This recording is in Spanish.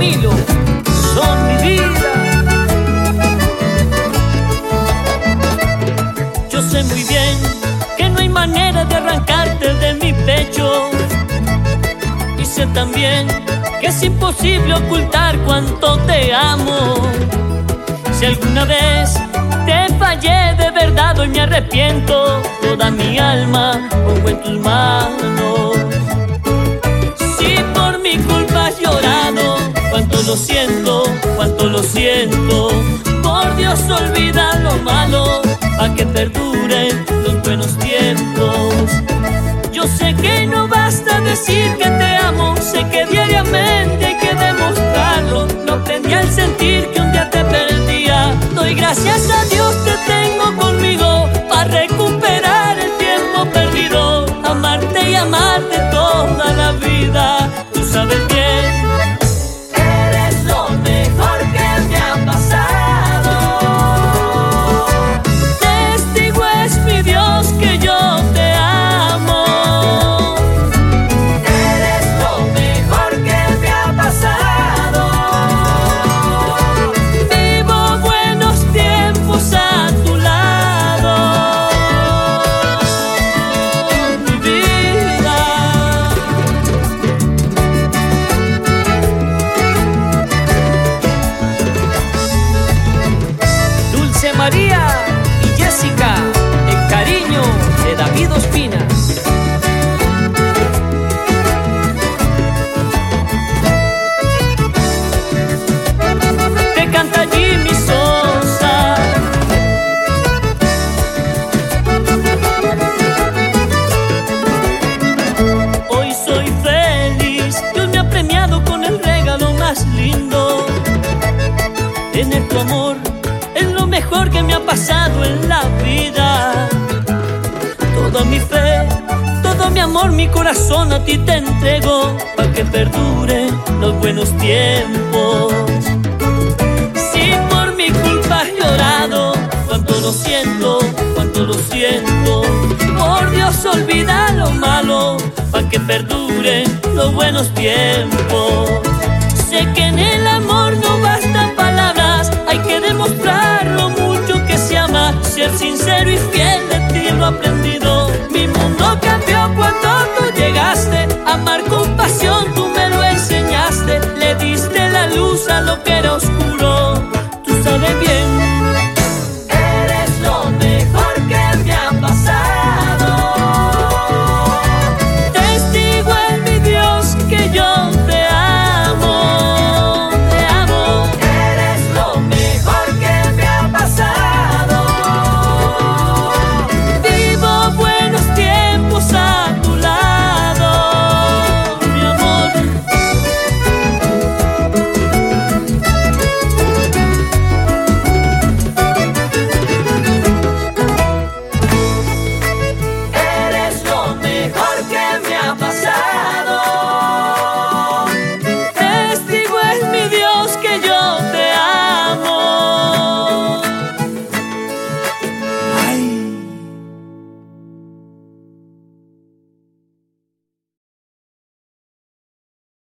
Son mi vida. Yo sé muy bien que no hay manera de arrancarte de mi pecho. Y sé también que es imposible ocultar cuánto te amo. Si alguna vez te fallé de verdad, hoy me arrepiento. Toda mi alma pongo en tus manos. Lo siento, cuánto lo siento. Por Dios, olvida lo malo, a que perduren los buenos tiempos. Yo sé que no basta decir que te amo, sé que diariamente hay que demostrarlo. No aprendí al sentir que un día te perdía. Doy gracias a Dios Tener tu amor es lo mejor que me ha pasado en la vida. Toda mi fe, todo mi amor, mi corazón a ti te entrego para que perdure los buenos tiempos. Si por mi culpa has llorado, cuánto lo siento, cuánto lo siento. Por Dios olvida lo malo, para que perdure los buenos tiempos. sincero y fiel de ti lo aprendido. Mi mundo cambió cuando tú llegaste. Amar con pasión tú me lo enseñaste. Le diste la luz a lo que